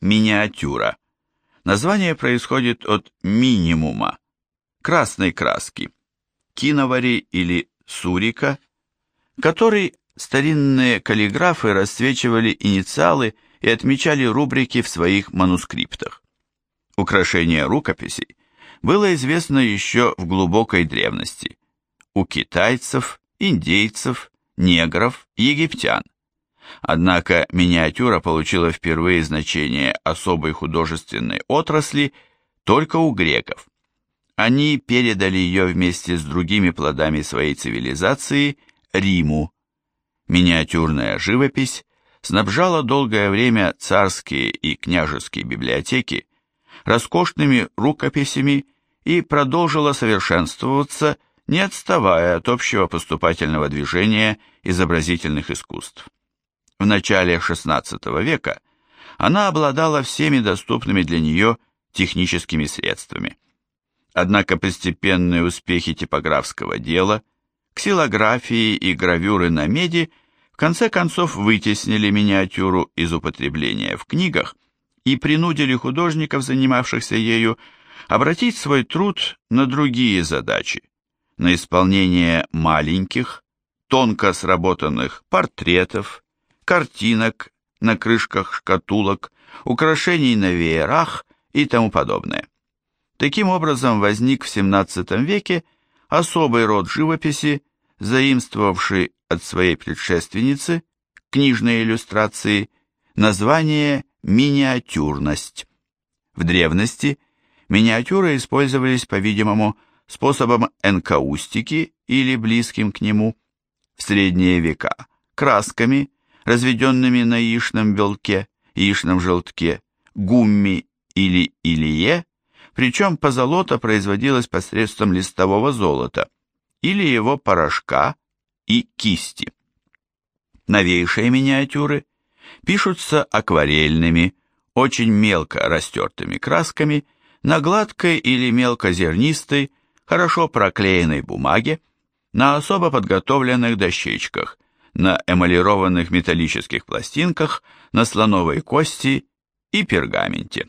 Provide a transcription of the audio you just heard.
Миниатюра. Название происходит от минимума, красной краски, киновари или сурика, который старинные каллиграфы расцвечивали инициалы и отмечали рубрики в своих манускриптах. Украшение рукописей было известно еще в глубокой древности. У китайцев, индейцев, негров, египтян. Однако миниатюра получила впервые значение особой художественной отрасли только у греков. Они передали ее вместе с другими плодами своей цивилизации Риму. Миниатюрная живопись снабжала долгое время царские и княжеские библиотеки роскошными рукописями и продолжила совершенствоваться, не отставая от общего поступательного движения изобразительных искусств. В начале XVI века она обладала всеми доступными для нее техническими средствами. Однако постепенные успехи типографского дела, ксилографии и гравюры на меди в конце концов вытеснили миниатюру из употребления в книгах и принудили художников, занимавшихся ею, обратить свой труд на другие задачи, на исполнение маленьких, тонко сработанных портретов, картинок на крышках шкатулок, украшений на веерах и тому подобное. Таким образом возник в XVII веке особый род живописи, заимствовавший от своей предшественницы, книжной иллюстрации, название миниатюрность. В древности миниатюры использовались, по-видимому, способом энкаустики или близким к нему, в средние века красками, разведенными на яичном белке, яичном желтке, гумми или илие, причем позолота производилась посредством листового золота или его порошка и кисти. Новейшие миниатюры пишутся акварельными, очень мелко растертыми красками на гладкой или мелкозернистой, хорошо проклеенной бумаге, на особо подготовленных дощечках, на эмалированных металлических пластинках, на слоновой кости и пергаменте.